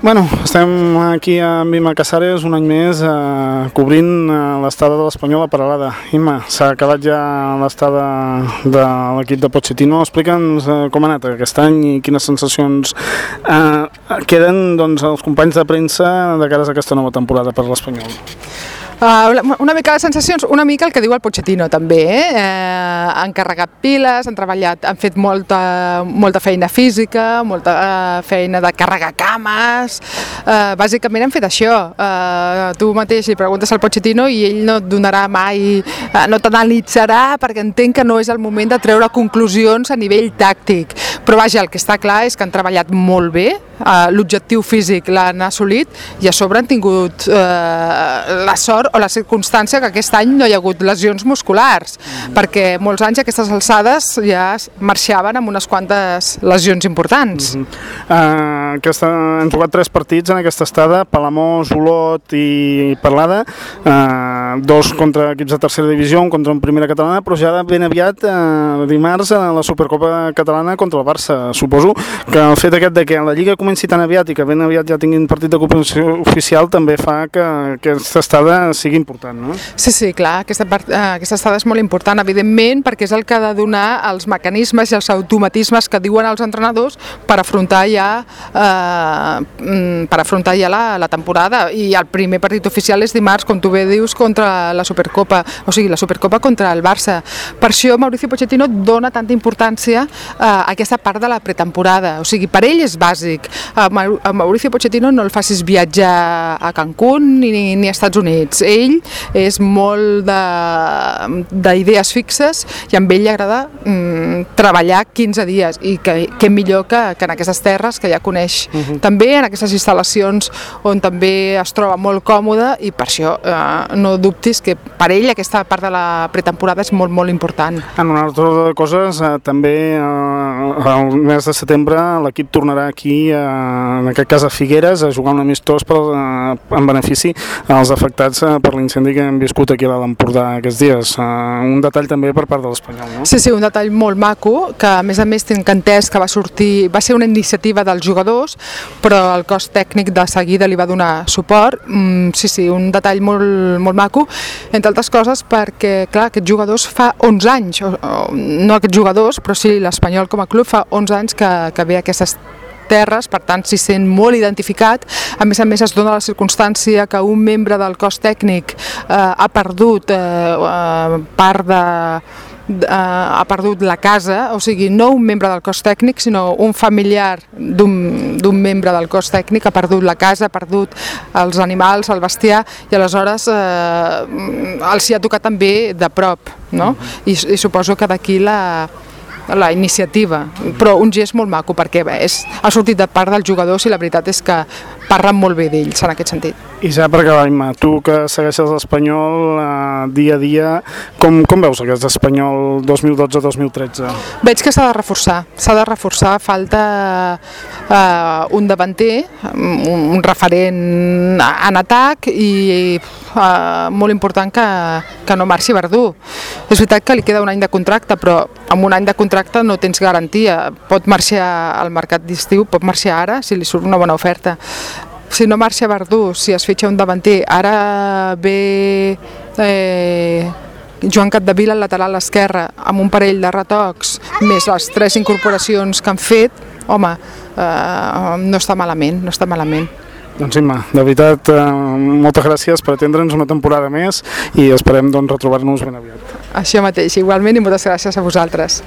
Bueno, estem aquí a Imma Casares un any més eh, cobrint eh, l'estada de l'Espanyol a Paralada. Imma, s'ha acabat ja l'estada de l'equip de Pochettino. Explica'ns eh, com ha anat aquest any i quines sensacions eh, queden doncs, els companys de premsa de cares a aquesta nova temporada per l'Espanyol. Uh, una mica les sensacions, una mica el que diu el Pochettino també, eh? eh han carregat piles, han treballat, han fet molta, molta feina física, molta uh, feina de carregar cames, uh, bàsicament han fet això. Uh, tu mateix li preguntes al Pochettino i ell no et donarà mai, uh, no t'analitzarà perquè entenc que no és el moment de treure conclusions a nivell tàctic. Però vaja, el que està clar és que han treballat molt bé, uh, l'objectiu físic l'han assolit i a sobre han tingut uh, la sort o la circumstància que aquest any no hi ha hagut lesions musculars, mm. perquè molts anys aquestes alçades ja marxaven amb unes quantes lesions importants. Mm -hmm. uh, aquesta, hem jugat tres partits en aquesta estada, Palamós, Olot i Parlada, uh, dos contra equips de tercera divisió, un contra un primera catalana, però ja ben aviat, uh, dimarts, a la Supercopa catalana contra el Barça. Suposo que el fet aquest de que la Lliga comenci tan aviat i que ben aviat ja tinguin partit de competició oficial també fa que aquesta estada sigui important, no? Sí, sí, clar, aquesta, part, eh, aquesta estada és molt important, evidentment, perquè és el que ha de donar els mecanismes i els automatismes que diuen els entrenadors per afrontar ja eh, mm, per afrontar ja la, la temporada i el primer partit oficial és dimarts, com tu bé dius, contra la Supercopa, o sigui, la Supercopa contra el Barça. Per això Mauricio Pochettino dona tanta importància eh, a aquesta part de la pretemporada, o sigui, per ell és bàsic. A Mauricio Pochettino no el facis viatjar a Cancún ni, ni als Estats Units ell és molt d'idees fixes i amb ell li agrada mm, treballar 15 dies i que, que millor que, que en aquestes terres que ja coneix uh mhm. -huh. també en aquestes instal·lacions on també es troba molt còmode i per això eh, no dubtis que per ell aquesta part de la pretemporada és molt molt important. En una altra de coses, eh, també eh, el mes de setembre l'equip tornarà aquí, eh, en aquest cas a Figueres, a jugar un amistós per, eh, en benefici als afectats eh, per l'incendi que hem viscut aquí a l'Empordà aquests dies. Uh, un detall també per part de l'Espanyol, no? Sí, sí, un detall molt maco, que a més a més tinc entès que va sortir, va ser una iniciativa dels jugadors, però el cos tècnic de seguida li va donar suport. Mm, sí, sí, un detall molt, molt maco, entre altres coses perquè, clar, aquests jugadors fa 11 anys, o, o, no aquests jugadors, però sí l'Espanyol com a club fa 11 anys que, que ve aquestes terres, per tant s'hi sent molt identificat. A més a més es dona la circumstància que un membre del cos tècnic eh, ha perdut eh, eh part de Uh, ha perdut la casa, o sigui, no un membre del cos tècnic, sinó un familiar d'un membre del cos tècnic ha perdut la casa, ha perdut els animals, el bestiar, i aleshores eh, els hi ha tocat també de prop, no? I, i suposo que d'aquí la, la iniciativa, però un gest molt maco perquè és, ha sortit de part dels jugadors i la veritat és que parlen molt bé d'ells en aquest sentit. I ja per acabar, Imma, tu que segueixes l'Espanyol eh, dia a dia, com, com veus aquest Espanyol 2012-2013? Veig que s'ha de reforçar, s'ha de reforçar, falta eh, un davanter, un, un referent en atac i eh, molt important que, que no marxi Verdú. És veritat que li queda un any de contracte, però amb un any de contracte no tens garantia. Pot marxar al mercat d'estiu, pot marxar ara si li surt una bona oferta si no marxa Verdú, si es fitxa un davanter, ara ve eh, Joan Capdevila al lateral esquerre amb un parell de retocs, més les tres incorporacions que han fet, home, eh, no està malament, no està malament. Doncs Imma, de veritat, eh, moltes gràcies per atendre'ns una temporada més i esperem doncs, retrobar-nos ben aviat. Això mateix, igualment i moltes gràcies a vosaltres.